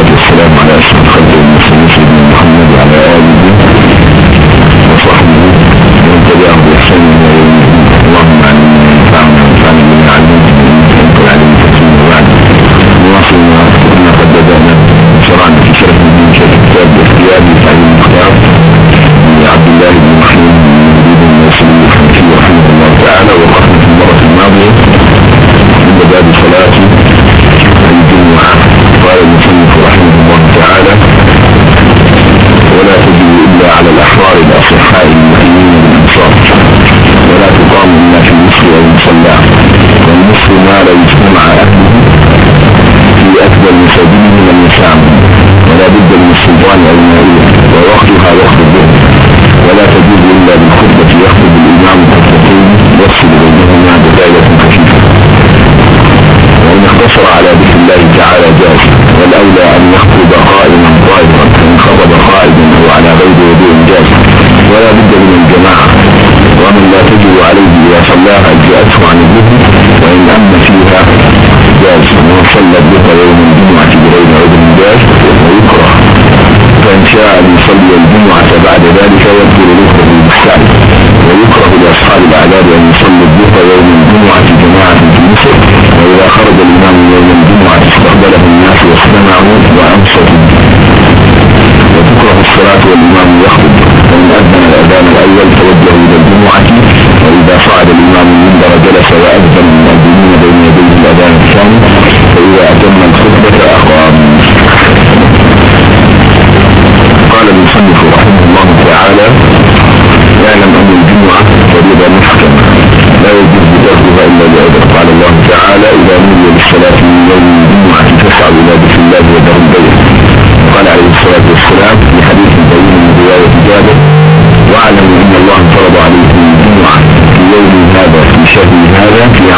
والسلام على أشرف خلق المسلمين سيدنا محمد وعلى آله جاز والأولى أن يخطب قائما طاهرا فإن خطب قاعدا أو على غير وضوء جاز ولا بد من الجماعة. ومن لا تجب عليه إذا صلاها أجزأته عن الظهر وإن أم فيها جاز ومن صلى الظهر يوم الجمعة بغير عذر جاز ويكره فإن شاء أن يصلي الجمعة بعد ذلك يبطل ظهره بالسعي ويكره لأصحاب الأعذار أن يصلي وأنصتوا وتكره الصلاة والإمام يخطب. فإن أذن الأذان الأول توجه إلى الجمعة. وإذا صعد الإمام المنبر جلس وأذن المؤذنين بين يديه الأذان الثاني. فإذا أتم الخطبة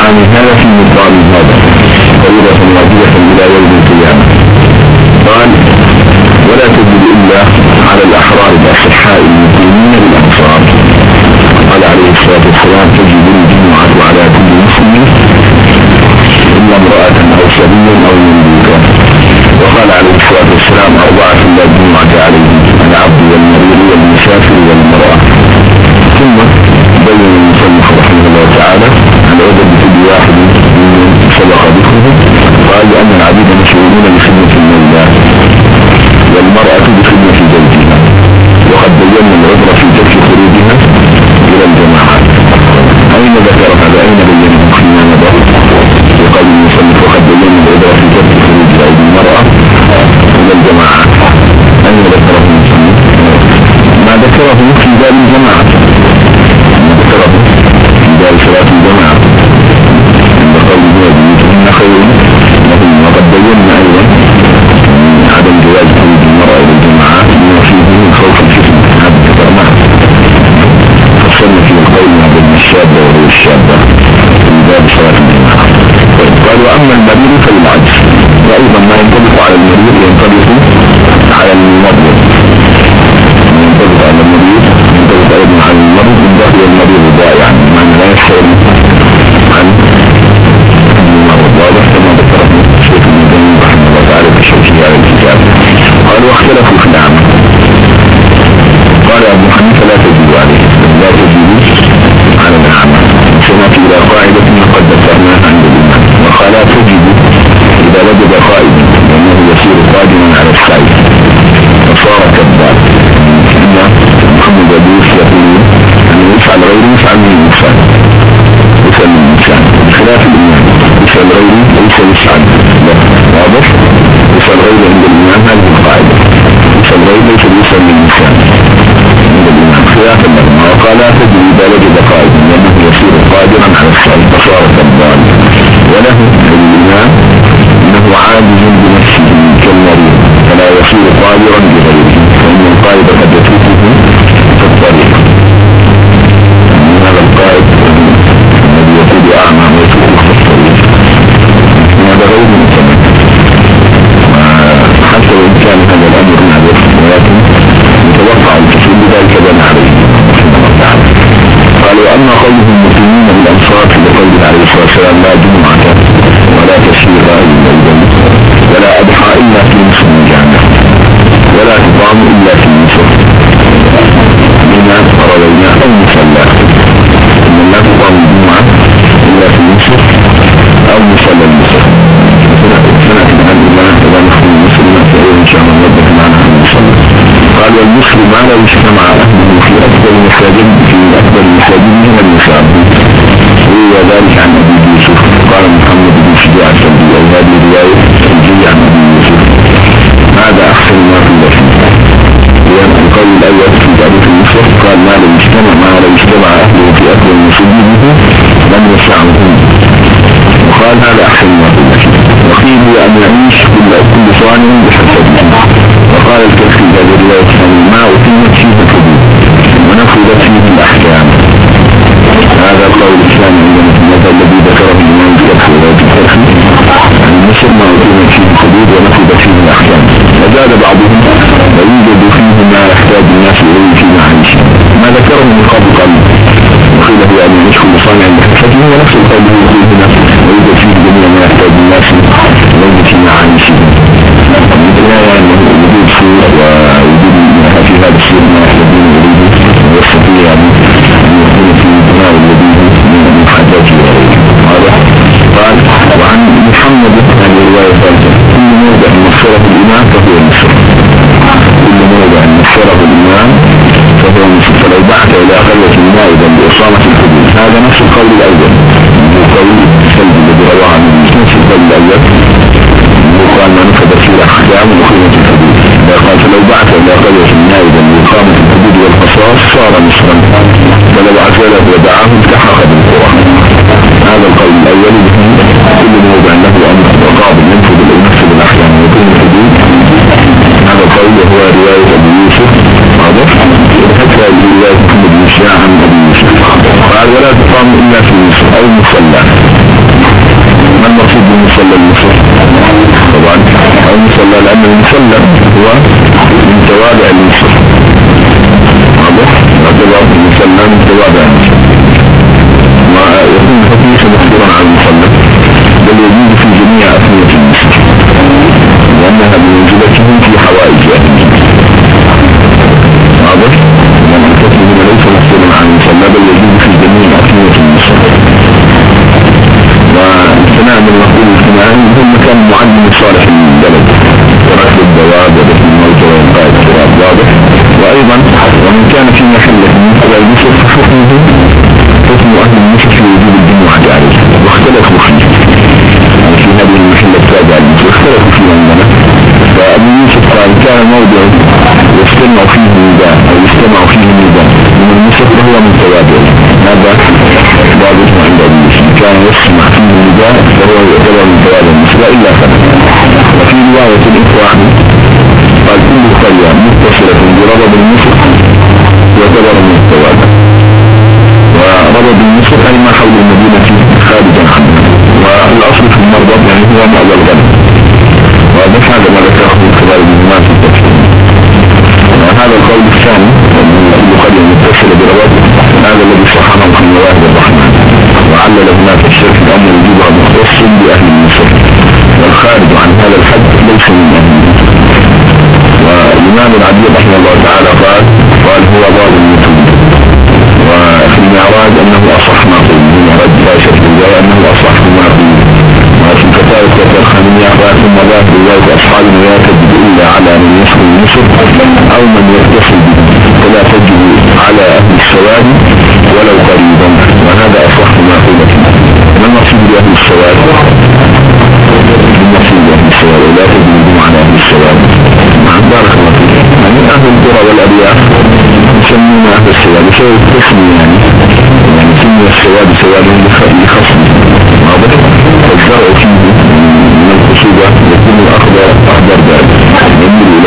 عام هذا في مقام هذا فريضة واجبة إلى يوم القيامة. قال ولا تجد إلا على الأحرار الأصحاء المسلمين بالأنصار قال عليه الصلاة والسلام تجد الجمعة على كل مسلم إلا امرأة أو سبيا أو مملوكا وقال عليه الصلاة والسلام أربعة لا جمعة عليهم العبد والمريض والمسافر والمرأة. ثم بخلاف الإمام غيره ليس يفعل واضح؟ يفعل غيره عند الإمام هذه القاعدة. يفعل غيره ليس الإنسان عند الإمام خلافا لهما وقال لا تجري إذا وجد قائدا لأنه يصير قادرا على السعي فصار كذاب وله الإمام أنه عاجز بنفسه كالمريض فلا يصير قادرا الكثير بذلك بنى عليه. رحمه الله تعالى قال وأما قوله المسلمين بالأنصار في قوله عليه الصلاة والسلام لا جمعة ولا تشريق إلا ولا أضحى إلا في مصر الجنة ولا تطعم إلا في والمسلم ما لا يجتمع أهله في أكبر المساجد في أكبر المساجد من النساء روي ذلك عن أبي يوسف قال محمد بن شجاع السلبي أو هذه رواية سلبية عن أبي يوسف. هذا أحسن ما في الوحيد لأن القول الأول في تاريخ المسلم قال ما لا يجتمع ما لا يجتمع أهله في أكبر المساجد لم يسعهم وقال هذا أحسن ما في الوحيد وقيل أن يعيش كل كل صانع بحسبه وقال الكفي لله ما تمت فيه الحدود ونفذت فيه الأحكام. هذا القول الثاني عند الذي ذكره الإمام الكفي ولا عن مصر ما تمت فيه الحدود ونفذت فيه الأحكام. وزاد بعضهم ويوجد فيه ما يحتاج الناس إليه في معيشه ما ذكره من قبل قبل وقيل في أن صانع مصانع هو ونفس القول يقول هنا. ويوجد فيه جميع ما يحتاج الناس إليه في معيشه وجود سوء ووجود في هذا السوء ما يحتاجون إليه ويستطيع أن يكون في بناء الذي من حاجات واضح قال وعن محمد هذه رواية ثالثة كل موضع مغفرة الإمام فهو مصر كل موضع مغفرة الإمام فهو مصر فلو بحث إلى قرية نائبا بإصامة الحدود هذا نفس القول الأول القول السلبي الذي رواه عن نفس القول الأول وقال ما نفذ فيه الأحكام وقيمة الحدود قال فلو بعث إلى قرية نائبا بإقامة الحدود والقصاص صار مصرا. فلو عزله ودعاه التحق بالقرى هذا القول الأول. كل موضع له أمر وقابل ينفذ ينفذ الأحكام ويكون الحدود هذا القول وهو رواية أبي يوسف. واضح حتى رواية محمد بن شيعة عن أبي يوسف. قال ولا تقام إلا في مصر أو مصلى. ما المقصود بالمصلى المصر طبعا. أو لأن المصلى هو من توابع المصر واضح؟ يعتبر المصلى من توابع المصر ويكون مخبرا عن بل يجوز في جميع أثنية المصر لأنها بمنزلته في حوائج ليس مخبرا عن بل في جميع أثنية والاجتماع من مقبول الاجتماعي هو مكان معلم صالح البلد. وركب الدواب ودفن الموت وإنقاء التراب. واضح. وأيضا ومن كان في محله من قبل مصر فحكمه حكم أهل مصر في وجود الجمعة عليه واختلفوا فيه يعني في هذه المحلة التابعة لمصر اختلفوا فيه عندنا. فأبو يوسف قال كان موضع يستمع فيه النداء أو يستمع فيه النداء من المصر فهو من توابعه هذا بعض اسمه عند أبو يوسف la yusma illa ve ve ve ve ve ve ve ve ve مصر أو من يتصل به. فلا تجد على أهل السواد ولو قريبا. وهذا أصح ما قيل ما المقصود بأهل السواد المقصود بأهل السواد ولا تجد على أهل السواد بارك الله فيك. يعني أهل القرى والأرياف يسمون أهل السواد بسبب الاسم يعني. يعني سمي السواد سواد لخصم. واضح؟ الزرع فيه من الخصوبة يكون الأخضر أخضر بارد يميل إلى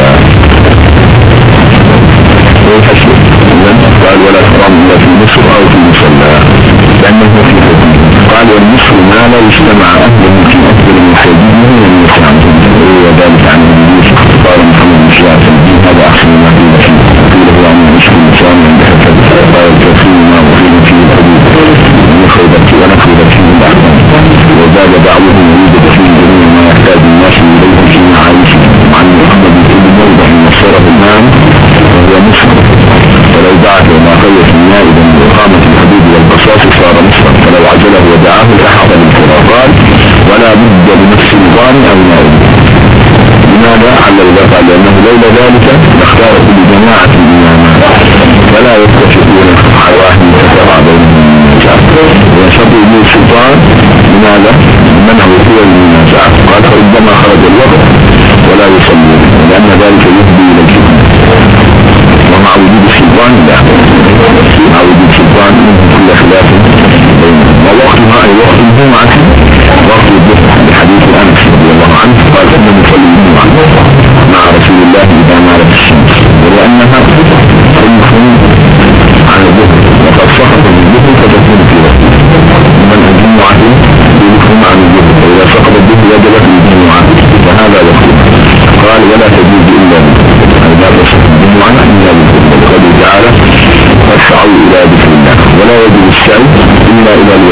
في مصر أو في مصلى لأنه في حدود قال والمصر ما يجتمع أهله في أفضل من حديده ومن يسعهم وذلك عن النبي قال محمد بن شيعة هذا أحسن ما قيل فيه قيل هو أن يشكو الإنسان عند حفظه قال الكثير ما وقيل فيه الحدود ونخرجت ونخرجت فيه الأحكام وزاد بعضهم يوجد فيه جميع ما يحتاج الناس إليه في معايشة. عن محمد بن كل موضع نصره الإمام وهو مصر ولو بعث ما قيت نائبا بإقامة الحدود والقصاص صار مصرا فلو عجله ودعاه لأحد الخرافات ولا بد لنفس النظام أو نائب لماذا علل قال لأنه لولا ذلك لاختار كل جماعة الإمامات ولا يتفقون على واحد يتفق بينهم وشرط وجود السلطان لماذا؟ منع وقوع المنازعة قال فربما خرج الوقت ولا يصلي لأن ذلك يفضي إلى الحكم ومع وجود السلطان لا. الجمعة وقت الجمعة بحديث أنس رضي الله عنه. قال إن نصلي الجمعة مع رسول الله إذا مالت الشمس. ولأنها المفهوم عن الظهر وقد سقط الظهر فتكون في وقت من الجمعة بمفهوم عن الظهر فإذا سقط الظهر وجبت الجمعة فهذا وقت قال ولا تجوز إلا أي لا تصح الجمعة إلا بقوله تعالى فاسعوا إلى ذكر الله. ولا يجوز السعي إلا إلى الواجب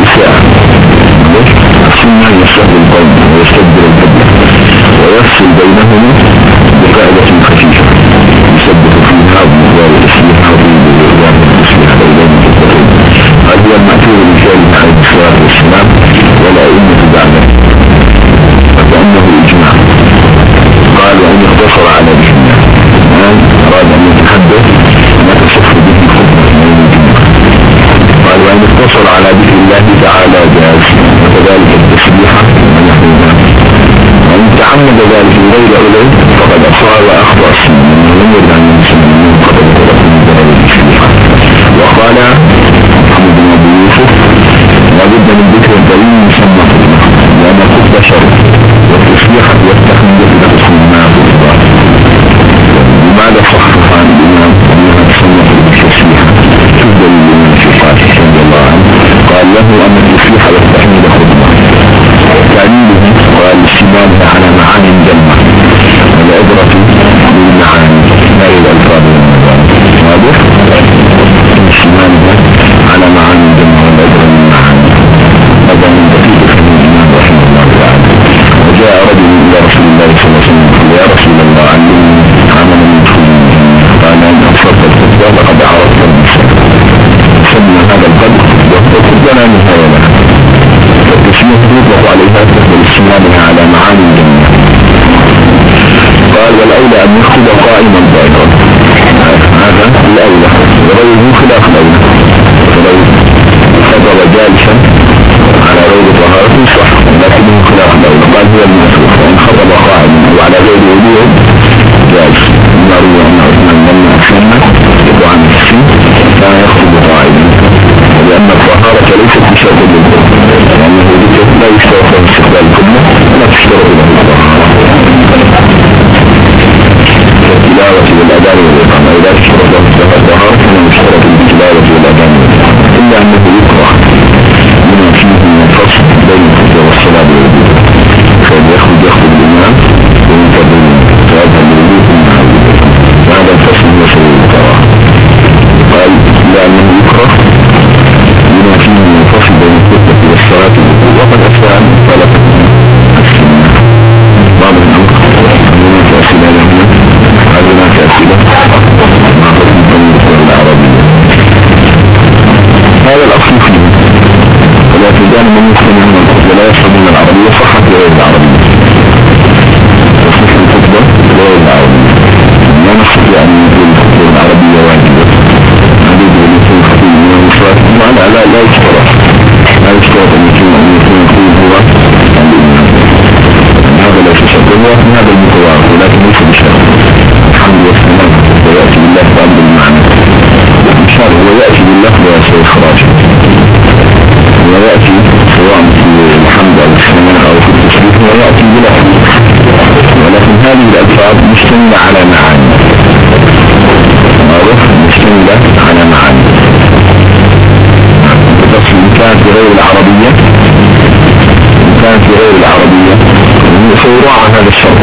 ولكن مع الإساءة السنة أن يستقبل القلب ويستقبل القبلة تعمد ذلك غير علم فقد أصاب وأخطأ السنة ولم يرد عن المسلمين قد ذكره من التسبيحة وقال محمد بن أبي يوسف لابد من ذكر الدليل خطبة لأن الخطبة شرط والتسبيحة يستخدم نفس ما خطبة لماذا صحح عن الإمام أنها تسمى التسبيحة تبدل من الشيخات رضي الله عنه قال له أن التسبيحة يستحمل والعبرة بالمعاني لا الألفاظ واضح استمالها على معاني جمع والعبرة بالمعاني هذا من دقيق الإمام رحمه الله تعالى وجاء رجل إلى رسول الله صلى الله عليه وسلم يا رسول الله علمني عملا يدخل قال أن أبصرت الخطبة لقد عرفت المسلم سمى هذا القدر لا نهاية له والتسمية يطلق عليها والاستمالها على معاني الجنة قال والأولى أن ولكن ليس بشرط. الحمد والسلام ويأتي بالله فأمر المعنى إن شاء الله ويأتي بالله وسيخراج ويأتي سواء في الحمد أو السلام أو في التشريف. ويأتي بلفظ ولكن هذه الألفاظ مشتملة على معاني. معروف مشتملة على معاني. بس إن كانت غير العربية. إن كانت غير العربية. فيراعى هذا الشرط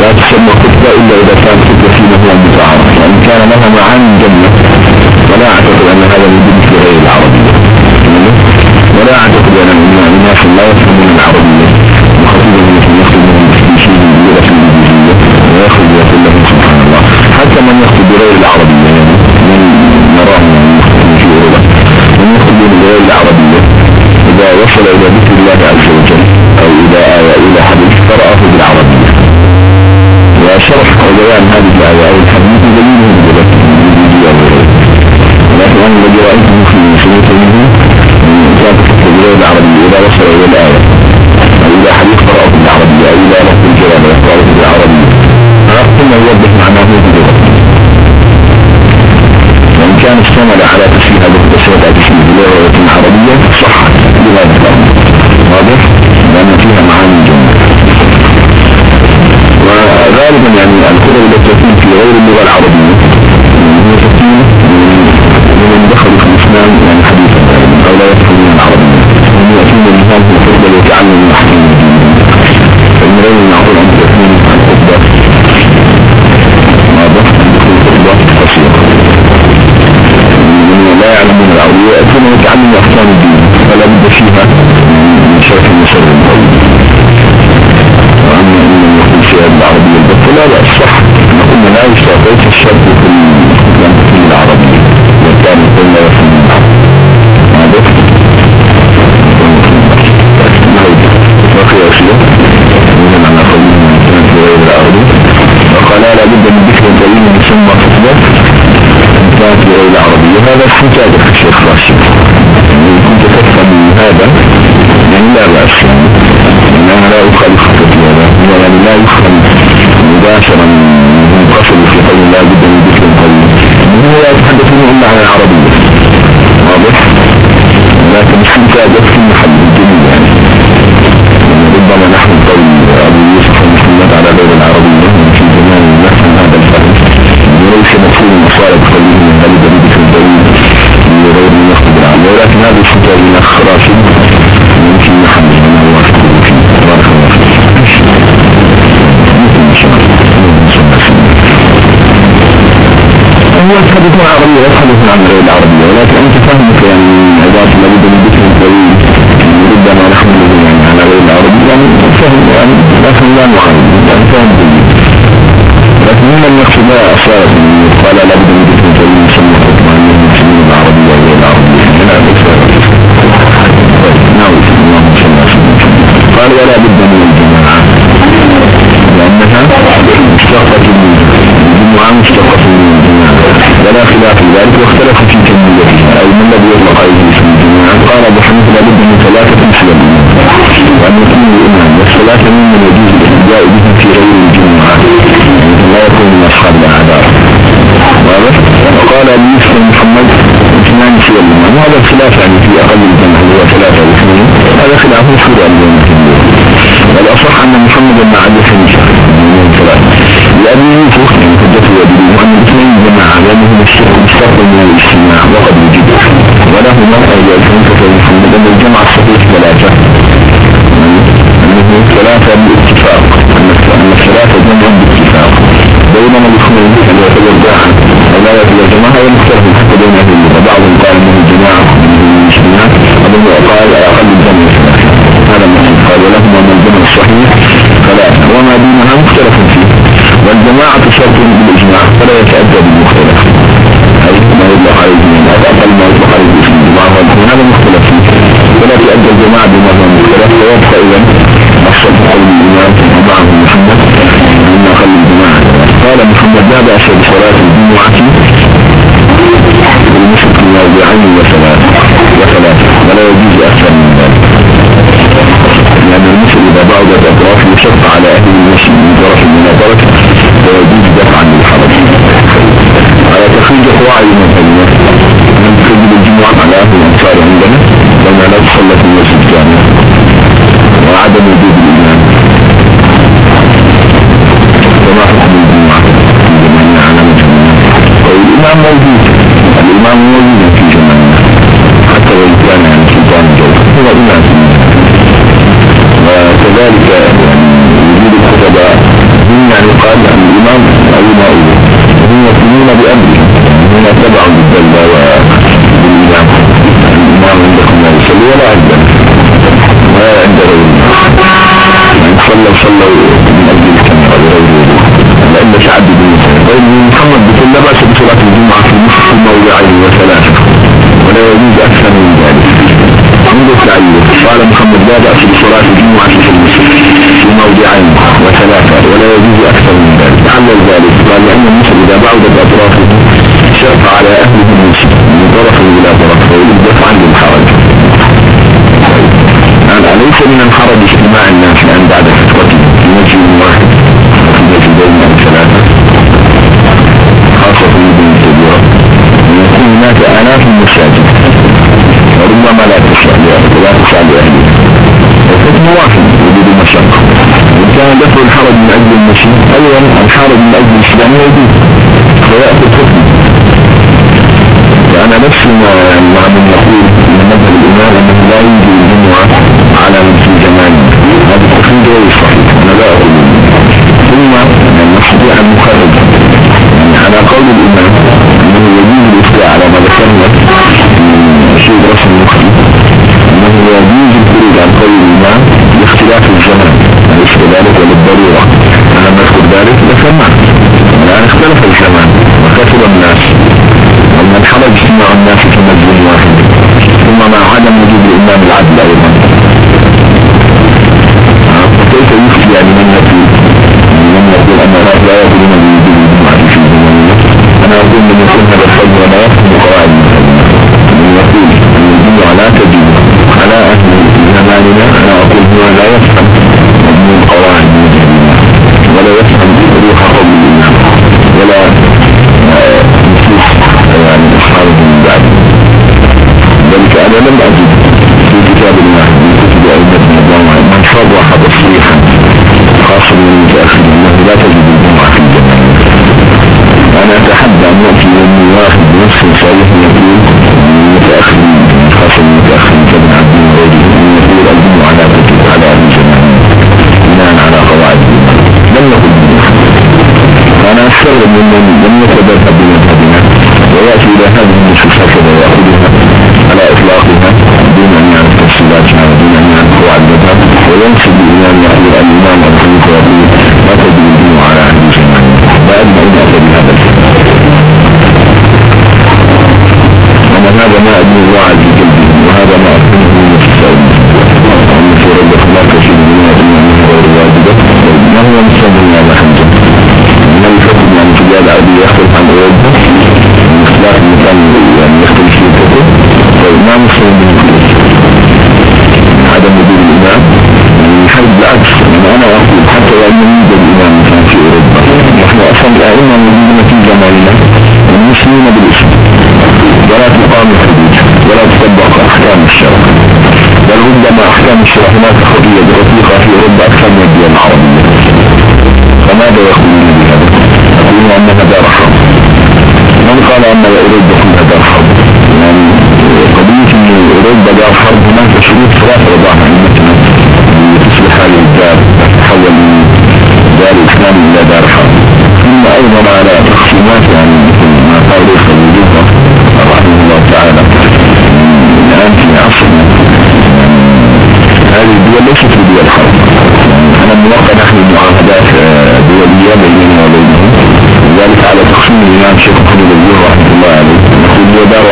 لا تسمى خطبة إلا إذا كان خطبة فيما هو متعارف. وإن كان لها معاني جنة ولا أعتقد أن هذا يوجد في غير العربية. ولا أعتقد أن الناس لا يفهمون العربية. وخطيبا مثل يخطبهم في شيء بلغة الإنجليزية. ويخرج يقول لهم سبحان الله. حتى من يخطب بغير العربية. يعني من نراه من يخطب في أوروبا. من يخطب بغير العربية. إذا وصل إلى ذكر الله عز وجل. إلى آية إلى حديث قرأه بالعربية. وشرح وبيان هذه الآية أو الحديث دليله بلغة الإنجليزية ولكن أنا الذي رأيته في شروط منه كانت تكتب بغير العربية إذا وصل إلى الآية. أو إلى حديث قرأه بالعربية أو إلى لفظ الجواب يقرأه بالعربية. ثم يوضح معناه بلغة وإن كان اشتمل على تشبيه هذه التشبيه تشبيه بلغة عربية صحت لذلك واضح؟ لأن فيها معاني جميلة. وغالبا يعني الكتب التي تكون في غير اللغة العربية هي تكون من دخل الإسلام يعني حديثا أو لا يفهمون العربية. هم يأتون الإنسان في الخطبة ويتعلم أحكام الدين فإن غير المعقول أن تكون الخطبة واضح أن تكون الخطبة قصيرة لا يعلمون العربية يأتون ويتعلم أحكام الدين. فلا بد فيها من شرح المسلم وأما إن يكون في العربية البطة لا صح قلنا لا يشترط ليس الشرط في في العربية كل لا يفهم واضح بقي أشياء من أن أقول من في غير العربي وقال لا بد من ذكر دليل يسمى خطبة كانت في غير العربية هذا استنتاج الشيخ راشد يعني كنت تفهم هذا يعني لا بأس يعني لا هذا هو يعني لا يفهم مباشرا منقصد في قول لا بد من ذكر قوي هو لا يتحدثون عن العربية. لكن استنتاج في محل الجميل يعني ربما نحن هو الحديث العربي يتحدث عن غير العربية ولكن أنت فهمك يعني عبارة لابد من ذكر طويل ربما نحن يعني على غير العربي يعني فهم يعني لكن لا نخالف يعني فهم جيد لكن ممن يقصد أصالة قال لابد من ذكر طويل يسمى حكم عن المسلمين العربية وغير العربية لا ليس نعم اللهم صل على سيدنا قال ولا بد من الجماعة لأنها مشتقة من الجمعة مشتقة من ولا خلاف في ذلك واختلف في كميتها أي من الذي يطلق عليه اسم الجماعة قال أبو حنيفة لابد من ثلاثة مثل وأن يكون الإمام والثلاثة ممن يجوز الاحتجاء بهم في غير الجمعة يعني لا يكون من أصحاب الأعذار. وقال أبو يوسف محمد اثنان في الإمام وهذا الخلاف يعني في أقل الجمع هو ثلاثة واثنين. هذا خلاف مشهور اليوم والأصح أن محمد مع أبي حنيفة من ثلاثة. لأبي يوسف من أن الاثنين جماعة لأنهم مستقبل من الاجتماع وقد وجد وله مرأة لألفنكة محمد أن الجمع الصحيح ثلاثة أنه ثلاثة بالاتفاق أن الثلاثة جمع باتفاق بينما الاثنين أن يعتبر جاعا أو لا يعتبر جماعة هي مختلف حتى بين أهل بعضهم قال أنه جماعة من الاجتماع وبعضهم قال بأس بصلاة الجمعة. بالمشرك موضعين وثلاث وثلاث ولا يجوز أكثر من ذلك. لأن المثل إذا بعدت أطراف يشق على أهل المسجد من طرف المناظرة ويجوز دفعا للحرج. على تخريج قواعد المنظمة من تخرج الجمعة على أهل الأنصار عندنا لما لا تصلى في المسجد جامع وعدم وجود الإمام. الإمام موجود. الإمام موجود في جمعنا حتى لو كان يعني عن سلطان الجو هو إمام. وكذلك يعني وجود الخطباء هم يعني قال أن الإمام أو ما هم يقومون بأمره يعني هم تبع بالدلة والإمام الإمام عندكم لا يصلي ولا عنده ولا عند غيرنا من صلى صلوا من أجل الكاميرا بغير لأن تعدد بين محمد بكل لا بأس بصلاة الجمعة في نصف موضعين وثلاثة ولا يجوز أكثر من ذلك. عمد التعليم قال محمد لا بأس بصلاة الجمعة في مصر في موضعين وثلاثة. ولا يجوز أكثر من ذلك. تعلل ذلك. قال لأن النصف إذا بعد أطرافه شرط على أهله النصف من طرف إلى طرف. ويدفع عنه الحرج أليس من الحرج اجتماع الناس لأن بعد فترة نجم واحد؟ وفي نجم بين ثلاثة. هناك آلاف المساجد. وربما لا تسع لا تسع لأهلها الحكم واحد وجود المشقة إن كان دفع الحرج من أجل المشي أيضا الحرج من أجل الإسلام يجوز فيأتي الحكم. فأنا نفس ما من يقول من مذهب الإمام أنه لا يوجد الجمعة على في جمال هذا التخريج غير صحيح. أنا لا أقول. ثم نستطيع أن نخرج يعني على قول الإمام أنه يجوز على ما ذكرنا. شيء رسم المخرج أنه يجوز الخروج عن قول الإمام لاختلاف الزمان أليس كذلك وللضرورة؟ أنا نذكر ذلك لسمع الآن اختلف الزمان وكثر الناس. ومن الحرج اجتماع الناس في مسجد واحد. ثم مع عدم وجود الإمام العدل أيضا. كيف يفتي يعني من يقول من يقول أن لا يقولون أنا أقول من هذا الفضل ولا يفهم قواعد من أن الجمعة لا تجب على أهل زماننا أنا أقول هو لا يفهم مضمون قواعد ولا يفهم روح الإمام ولا يعني أصحابه من بعد. ذلك أنا لم أجد في كتاب الله من كتب أئمة النظام. من صرح تصريحا خاصة من لا تجد أن يأتي يوم واحد بنفس صريح يقول المتأخر خاصة من المتأخر كابن عبد وغيره يقول الجمعة لا تجد على أهل الجمال بناء على قواعد لم نقل فأنا أستغرب من لم يتبرك بمذهبنا ويأتي إلى هذه النصوص هكذا ويأخذها على إطلاقها دون أن يعرف تفصيلاتها ودون أن يعرف قواعد المذهب وينسب الإمام يقول الإمام حنيفة يقول لا الجمعة على أهل الجمال لا أدنى أبي يختلف عن أوروبا من اختلاف المكان يعني يختلف وجود الإمام بالعكس أنا أقول حتى الإمام مثلا في أوروبا نحن أصلا ولا تطبق أحكام الشرع بل ربما أحكام الشرع هناك خطية برفيقة في أوروبا أكثر من الدول العربية فماذا يقولون بهذا؟ يقولون أنها دار حرب من قال أن أوروبا كلها دار حرب يعني قضية أن أوروبا دار حرب هناك شروط ثلاثة وضعها مثلا تصبح هذه الدار تتحول من دار الإسلام إلى دار حرب ثم أيضا على تقسيمات يعني مثل ما قال الوجوه رحمه الله تعالى. الآن في عصرنا. هذه الدول ليست بدول حرب. أنا موقع نحن معاهدات دولية بيننا وبينهم. وذلك على تقسيم الإمام شيخ محمد الوجوه رحمة الله عليه نقول هو دار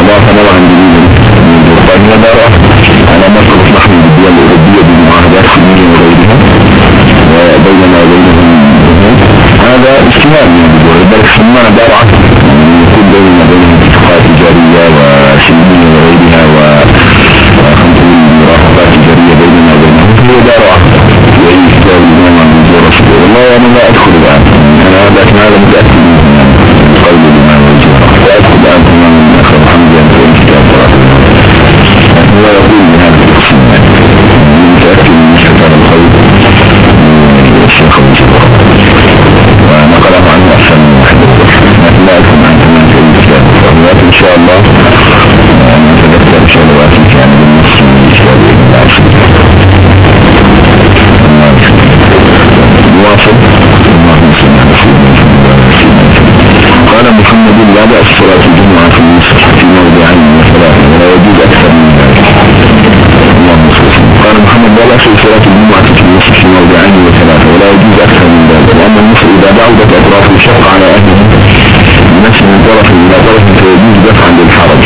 الله تنوى عن دليل من بريطانيا دار على ما أنا لا أدخل الآن. أنا لكن هذا متأكد لا يجوز أكثر من ذلك لأن المسلم إذا بعدت أطراف الشق على أهله نفس من طرف إلى طرف فيجوز دفعا للحرج.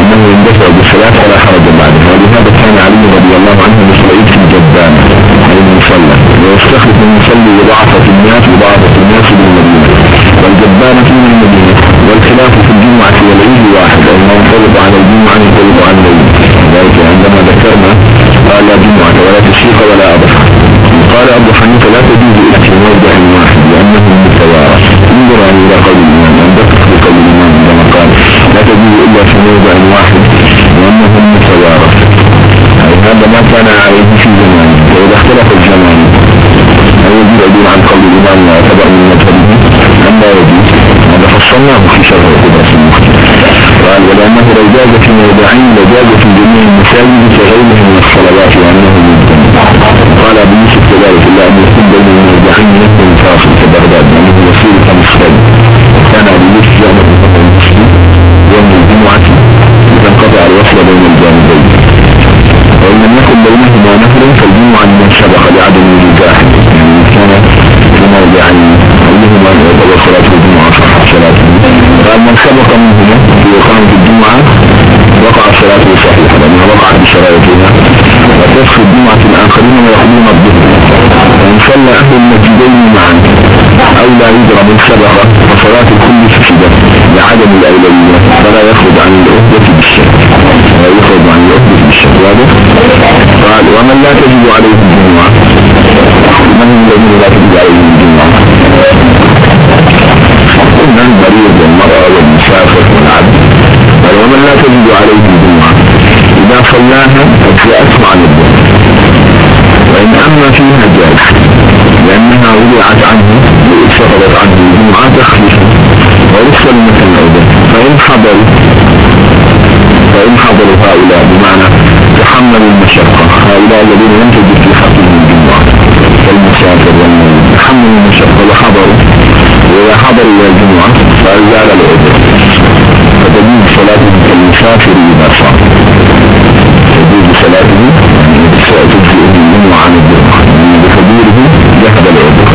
أنه يندفع بالصلاة فلا حرج بعد ولهذا كان علي رضي الله عنه مصريد في جدان على المصلى ويستخلف المصلي وضعفة الناس وضعفة الناس بالمدينة والجبانة في المدينة والخلاف في الجمعة والعيد واحد. أنه ينطلق على الجمعة ينطلق على العيد. ذلك عندما ذكرنا قال لا جمعة ولا تشيخ ولا أبخر قال أبو حنيفة لا تجوز في موضع واحد لأنه متوارث. انظر إلى قول الإمام أن دقق بقول الإمام عندما قال لا تجوز إلا في موضع واحد لأنه متوارث. هذا ما كان عليه في زمانه وإذا اختلف الزمان هل يجوز أدون عن قول الإمام يعتبر من مذهبه؟ أم لا يجوز؟ هذا فصلناه في شرح قدرة المفتي. قال ولأنه لو جاز في موضعين لجاز في جميع المساجد كغيره من الصلوات وأنه مجتمع قال أبو يوسف كذلك إلا أن يكون بين الموضعين يكون فاصل كبغداد لأنه وسيلة كمسجد كان أبو يوسف يعمل في المسجد يوم الجمعة تنقطع الوصل بين الجانبين. وإن لم يكن بينهما نهر فالجمعة من سبق لعدم وجود واحد يعني كان في موضعين أيهما يعتبر صلاة الجمعة صح قال من سبق منهما في إقامة الجمعة وقع صلاته صحيحة لأنها وقعت بشرائطها وتصف الجمعة الآخرين ويخلون الظهر وإن صلى أهل المسجدين معا أو لا يدرى من سبق فصلاة الكل فسدة لعدم الأولوية. فلا يخرج عن العهدة بالشك ولا يخرج عن العهدة بالشك واضح؟ قال ومن لا تجب عليه الجمعة من الذين لا تجب عليه الجمعة؟ قلنا المريض والمرأة والمسافر والعبد ومن لا تجب عليه الجمعة إذا صلاها أجزأته عن الظهر وإن أما فيها جاز. لأنها وضعت عنه سقطت عنه الجمعة تخفيفا ورسل مثل العودة فإن حضروا فإن حضروا هؤلاء بمعنى تحملوا المشقة. هؤلاء الذين لم تجد في حقهم الجمعة. كالمسافر والمريض تحملوا المشقة وحضروا. وإذا حضروا إلى الجمعة فأزال العذر. صلاتهم كالمسافر إذا صار تجيب صلاته تجزئه الجمعة عن الجمعة. بحضوره ذهب العذر.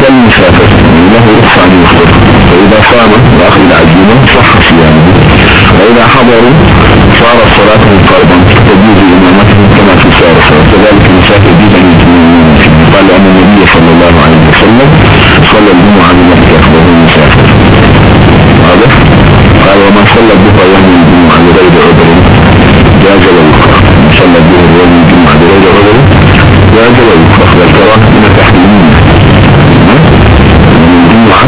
كالمسافر له رخصة أن يفطر. فإذا صام وأخذ العجينة صح صيامه. وإذا حضروا صارت صلاتهم فرضا. تجوز إمامتهم كما في سارة وكذلك المسافر بيدا قال أن النبي صلى الله عليه وسلم صلى الجمعة بمكة وهو مسافر واضح قال ومن صلى الظهر يوم الجمعة بغير عذر. جاز ويكره صلى الظهر يوم الجمعة بغير عذر. جاز ويكره والكراهة من التحريمين الجمعة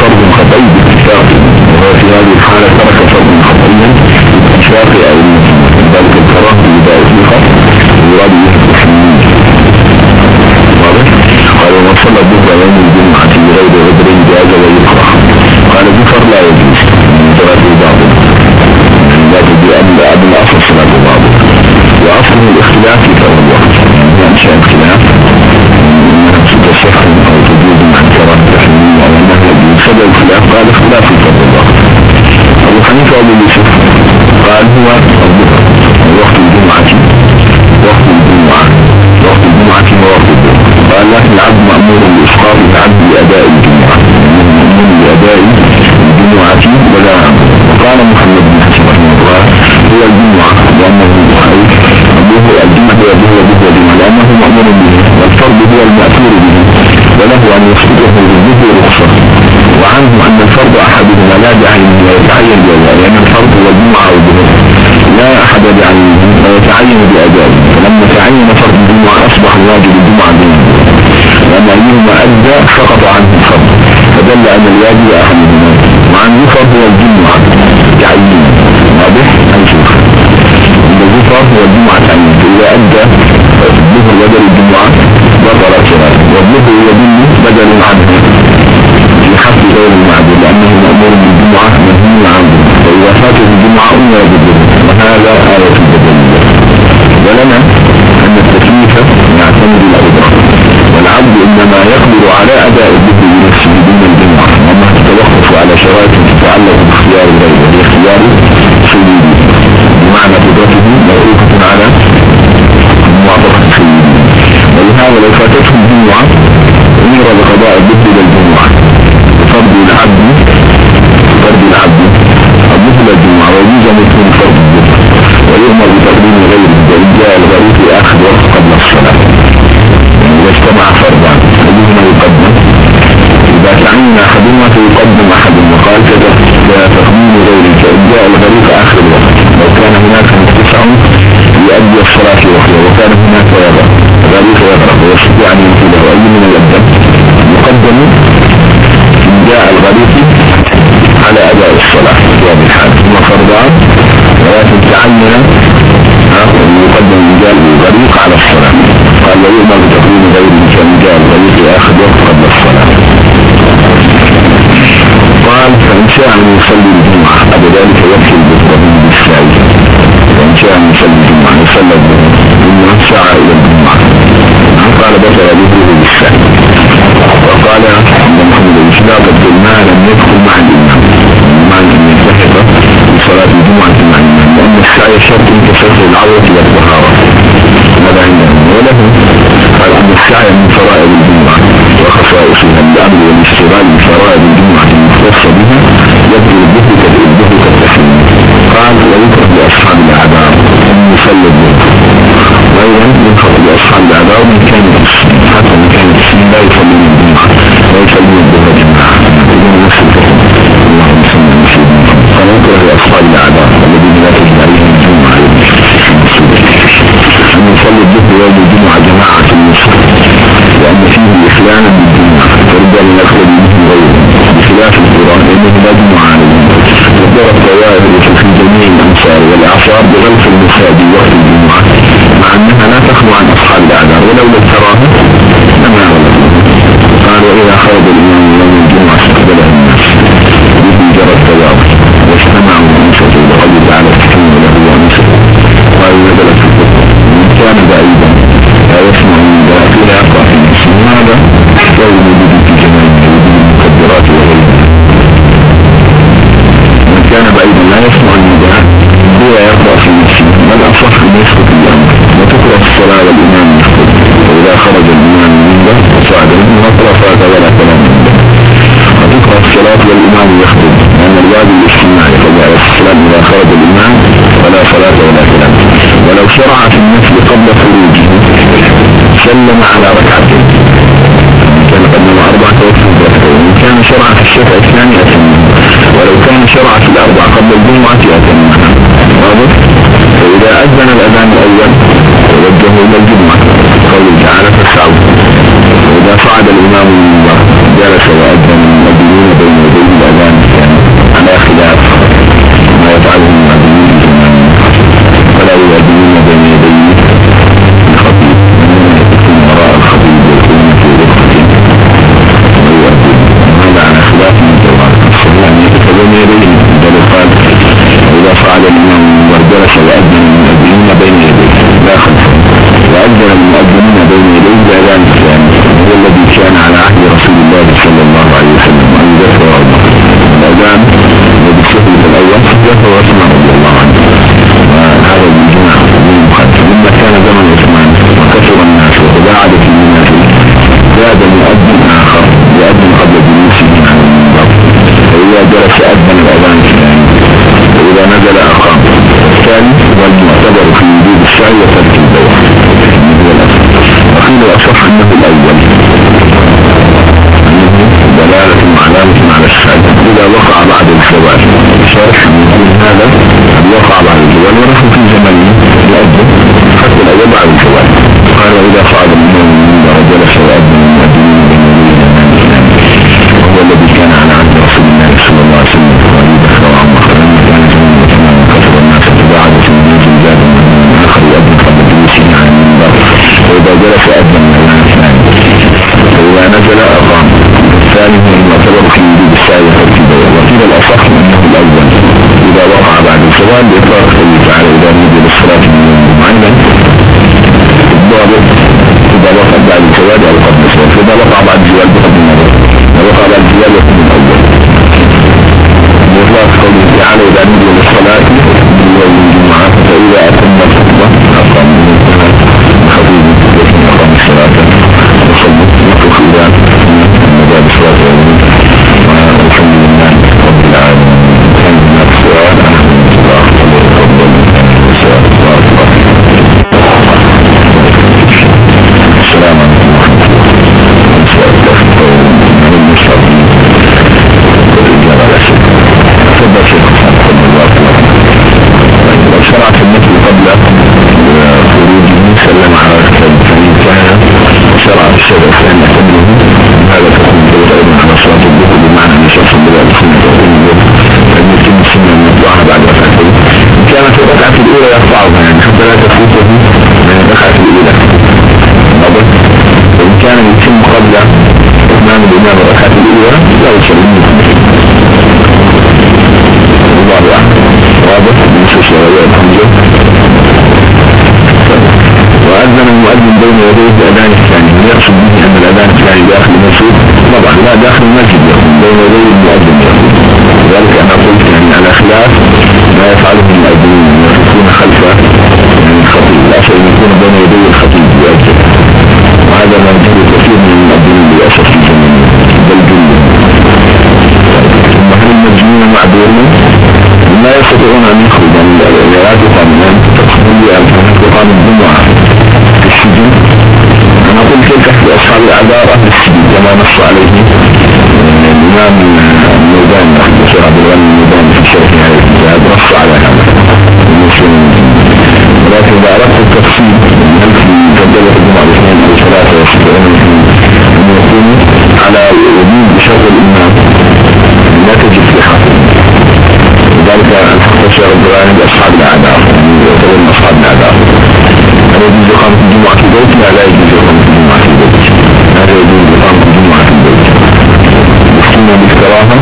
فرض خطأي باتفاق وهو في هذه الحالة ترك فرض خطأيا باتفاق أو أحدهما لا بعينه ويتعين بأداء لأن الفرد هو الجمعة والظهر لا أحد بعينه ويتعين بأداء فلما تعين فرد الجمعة أصبح الواجب الجمعة بينه لأن أيهما أدى سقط عنه الفرد. فدل أن الواجب أحدهما وعن الفرد هو الجمعة تعيين. واضح؟ هنشوف الظهر هو الجمعة تعيين. فإذا أدى الظهر بدل الجمعة بطل صلاة والظهر يدل بدل عنه مأمور بالجمعة منهي عنه فإذا فاتت الجمعة أمر بالظهر وهذا آية البدلية ولنا أن التكليف يعتمد الأجر والعبد إنما يقدر على أداء الظهر بنفسه دون الجمعة وما تتوقف على شرائط تتعلق باختيار الغير وهي اختيار سيدي بمعنى قدرته موقوفة على موافقة سيدي ولهذا لو فاتته الجمعة أمر بقضاء الظهر وقت قبل الصلاة اجتمع فردان أيهما يقدم. إذا تعين أحدهما فيقدم أحد وقال كتقديم غيرك إن جاء الغريق آخر الوقت. لو كان هناك متسع يؤدي الصلاة وحده. وكان هناك يضع. غريق يضرب ويستطيع أن ينفذه. أي من يقدم يقدم. إن الغريق على أداء الصلاة. جواب الحال ثم فردان ولكن تعين يقدم رجال الغريق على الصلاة. قال ويؤمر بتقديم غير كان جاء الغريق آخر وقت قبل الصلاة. قال فإن شاء أن يصلي الجمعة. أبو ذلك يكفي بالطبيب بالسعي وإن شاء أن يصلي الجمعة. يصلي الجمعة ساعة إلى الجمعة. قال بطل به بالسعي وقال عند محمد الإسلام قد ما لم يدخل مع الإمام. ما لم يلتحق بصلاة الجمعة مع الإمام. السعي شرط كسر العورة والطهارة هذا عندهم وله السعي من فرائض الجمعة وخصائصها الأمر والاشتغال بفرائض الجمعة المختصة بها. يبدو البهد كالبهد كالتحليل قال ويكره لأصحاب الأعذار. أن يصلي وأيضا يكره لأصحاب الأعذار من كان حتى من كان لا يصلي الجمعة. لا يصلي الظهر جماعة إذن يكره لأصحاب الأعذار الذين لا تجد عليهم الجمعة أن يصلي الظهر يوم الجمعة جماعة في المسجد لأن فيه إخلانا بالجمعة فرجال يخرج منهم غيره بخلاف القرآن إنه لا جمعة عليهم وقرأ الطوائف في جميع الأنصار والأعصار بغلف المساجد وقت الجمعة مع أنها لا تخلو عن أصحاب الأعذار ولو لم تراها لما قال وإذا خرج الإمام يوم الجمعة استقبله الناس. به جرى التواف واجتمعوا وانشطوا وقد تعالى التكريم له وانشطوا قال نزلت من كان بعيدا لا يسمع من داخل يقع في نفسه ماذا يوم في جمال وجود المكبرات وغيرها من كان بعيدا لا يسمع النداء هو يقع في نفسه بل أصح يسقط الأمر وتقرأ الصلاة والإمام يخطب وإذا خرج الإمام منه وصعد منه وقرأ فات ولا كلام منه وتقرأ الصلاة والإمام يخطب الواجب الاجتماعي السلام إذا خرج الإمام فلا صلاة ولا كلام ولو شرع في النفل قبل خروجه سلم على ركعتين. كان قدم أربعة وإن كان شرع في الشفع الثاني أتمه ولو كان شرع في الأربع قبل الجمعة أتمها واضح؟ فإذا أذن الأذان الأول توجهوا إلى الجمعة. قوله تعالى فاسعوا وإذا صعد الإمام جلس وأذن المؤذنين بين المؤذنين الإمام فلا يؤذنون بين يديه الخطيب إنما يكون وراء الخطيب ويكون في رفقة ويؤذن هذا على خلاف من تبارك الصلاة أن يتكلم يديه بل قال وإذا صعد الإمام المنبر جلس وأذن بين يديه لا خلفه وأذن المؤذنين بين يديه بعد الزواج وأذن المؤذن بين يديه بأذان الثاني ويقصد به أن الأذان الثاني داخل المسجد؟ طبعا لا داخل المسجد يقول بين يديه المؤذن يقول ذلك أنا قلت يعني على خلاف ما يفعله المؤذنون يقفون خلف يعني الخطيب الأصل يكون بين يديه الخطيب يؤذن. وهذا ما يجري كثير من المؤذنين للأسف في زمن بل جميع ثم هل المجنون معذورون؟ لا يستطيعون أن العلاج قانون تقصد لي أن تقام الجمعة في السجن أنا قلت كيف في أصحاب الأعذار أهل السجن كما نص عليه الإمام الميدان بشير عبد الغني الميدان في شرح عليه الكتاب نص على هذا. ولكن إذا أردت التفصيل هل في تبدأ الجمعة الاثنين أو ثلاثة يستطيعون أن يكونوا على وجود بشرط الإمام ذلك الحق الشيخ الدراني بأصحاب الأعداء. يعتبر من أصحاب الأعداء. هل يجوز إقامة الجمعة في بيت لا لا يجوز إقامة الجمعة في بيت هذا يجوز إقامة الجمعة في بيت يحكمنا بالكراهة.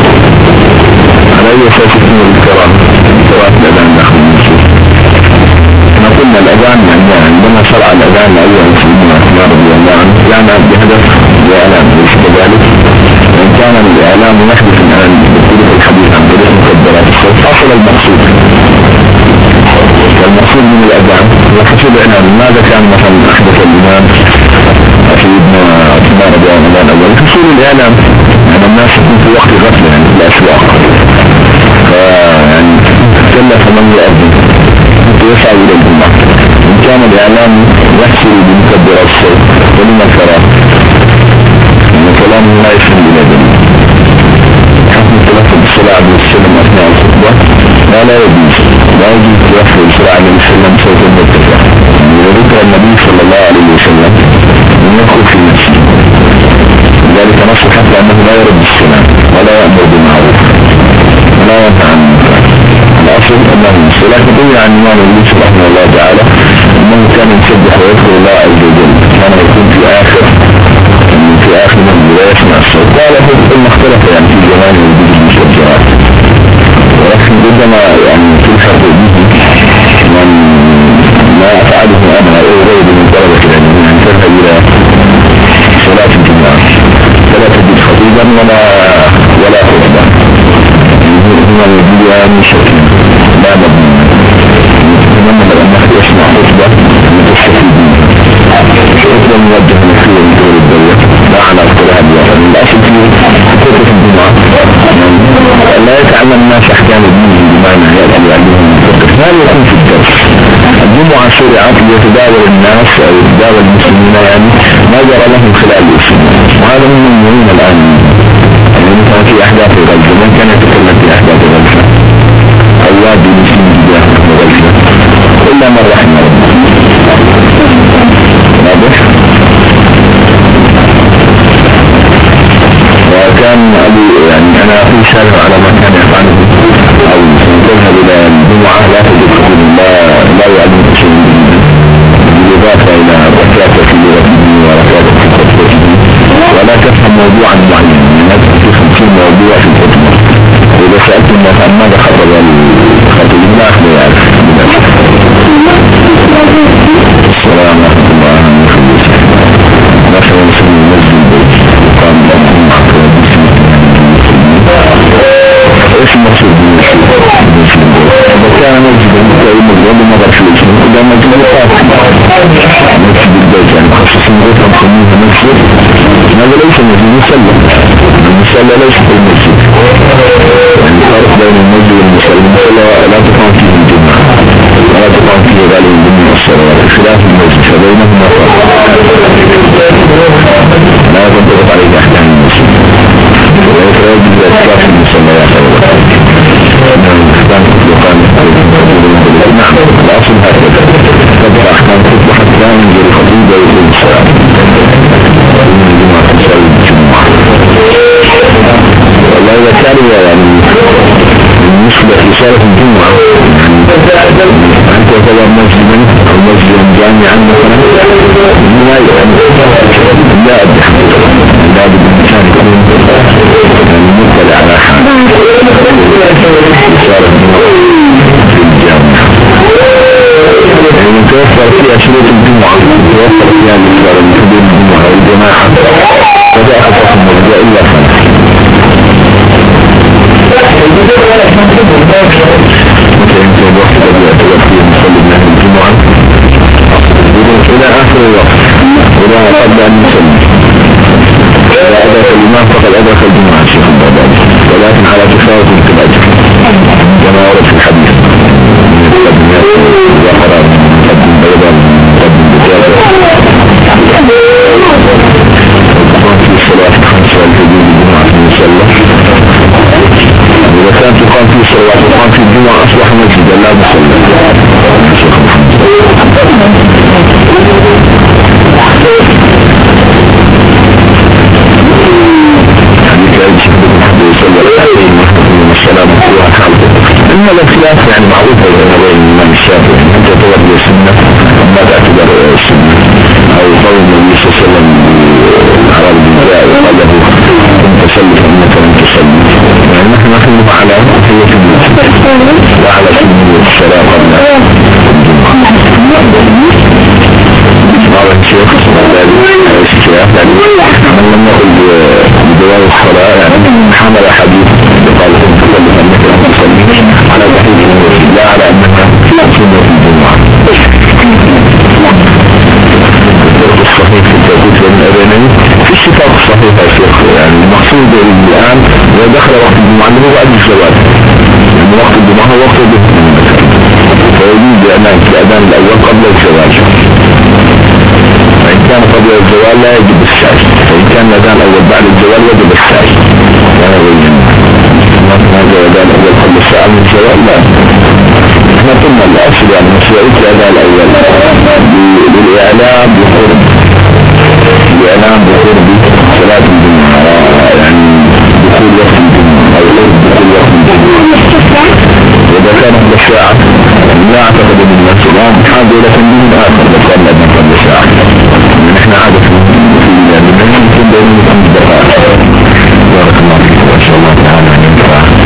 على أي أساس يحكمنا بالكراهة؟ بالكراهة الأذان داخل المسجد. إحنا قلنا الأذان يعني عندما شرع الأذان لأول مسلمين عثمان رضي الله عنه كان بهدف الإعلام ليس كذلك؟ وإن كان الإعلام يحدث الآن الصوت حصل المقصود المقصود من الأذان وحصل الإعلام لماذا كان مثلا أحدث الإمام سيدنا عثمان رضي الله عنه الأول حصول الإعلام يعني الناس يكون في وقت غفلة يعني في الأسواق فيعني كلف من يؤذن يسعى إلى الجمعة إن كان الإعلام يحصل بمكبر الصوت ولما الكلام إن كلام لا يفهم إلى حكم عليه السلام أثناء الخطبة لا يجوز. لا يجوز التلفظ بالصلاة عليه السلام صوت وذكر النبي صلى الله عليه وسلم من يدخل في نفسه لذلك نص حتى أنه لا يرد السلام ولا يأمر بالمعروف ولا ينهى عن المنكر. الأصل أنه لكن قوي عن إمام يوسف رحمه الله تعالى أنه كان يسبح ويذكر الله عز وجل. كان يكون في آخر في آخر من لا يسمع الصوت. قال ثم اختلف يعني في زمان وجود ولكن ربما يعني به من ما أفعله أنا أو غير من طلبة العلم أن تذهب إلى صلاة الجمعة فلا تجد خطيبا. ولا ولا خطبا هو الوجود من الناس أحكام الدين بمعنى يأتي يعلمهم الفقه هذا يكون في الدرس. الجمعة شرعت ليتداول الناس أو يتداول المسلمين يعني ما جرى لهم خلال الإسلام وهذا من المهم الآن. يعني مثلا في أحداث غزة من كان يتكلم في أحداث غزة الله بمسلم جدا غزة إلا من رحم واضح وكان أبي يعني أنا أخي شارع على ما كان يفعله. أو تذهب إلى الجمعة لا تجد لا لا يعلم شيء. بالإضافة إلى ركعة في لغته وركعة في خطبته ولا تفهم موضوعا معينا. لازم في خمسين موضوع في الخطبة. وإذا سألت الناس عن ماذا خطب الخطيب؟ لا أحد يعرف السلام ورحمة الله كان مسجد المتعين اليوم نظر في الاسم كده مسجد القاسم مسجد البيت يعني مخصصين بيت نسميه مسجد هذا ليس مسجد مسلم المسلى ليس في المسجد يعني فرق بين المسجد والمسلى المسلى لا تقام فيه الجمعة ولا تقام فيه غالب من الصلاة خلاف المسجد فبينهما فرق لا تنطبق عليه احكام المسجد ويتواجد الاسكاف في المسليات نعم نعم الاصل هكذا تبقى احكام تطلق حتى ينزل الخطيب ويقول السلام الجمعة تساوي الجمعة والله اذا كان يعني بالنسبة لصالة الجمعة يعني أنت تعتبر مسجدا أو مسجدا جامعا مثلا لا يعني لا لا بد الإنسان يكون يعني مطلع على حال صالة الجمعة في الجامعة يعني متوفر في أشريط الجمعة توفر في هذه الصلاة من حدود الجمعة؟ والجماعة وجاء فتح المرجع إلا خمس إلى آخر الوقت إلى أن يسلم إذا أدرك الإمام فقد أدرك الجمعة شيخ الباباني ولكن على في الأجر كما ورد في الحديث. الصلاة وتقام في الجمعة أصبح مسجدا لا محمد إن الخلاف يعني معروف بين الإمام الشافعي أنت تولي السنة ما تعتبر السنة أو قول النبي صلى الله عليه وسلم على الجزاء وقال له كنت فإنك لم تصلي يعني نحن نحن على وعلى الصلاة قبل قال الشيخ يعني من لم يقل بدوام الصلاة يعني حمل حديث قال تصلي فإنك لم تصلي على تحديد لا على أنها سنة الجمعة الفرق الصحيح في التوقيت بين الأذانين في الشفاق الصحيح يا شيخ يعني المقصود الآن إذا دخل وقت الجمعة اللي هو بعد الزواج وقت الجمعة وقت فيجوز بأمان في الأذان الأول قبل الزواج. فإن كان قبل الزوال لا يجب السعي. فإن كان الأذان الأول بعد الزوال يجب السعي. وأنا بين الأذان الأول قبل الساعة من الزوال لا. إحنا قلنا الأصل يعني مشروعية الأذان الأول. بالإعلام بقرب الإعلام بقرب صلاة الجمعة. يعني دخول وقت إذا كان عند الشاعر لا أعتقد أن الإسلام حاجة إلى تنبيه آخر بس قبل أن نقبل الشاعر نحن عادة في المدينة يمكن بأن نقبل بارك الله فيكم وإن شاء الله تعالى أن ينفع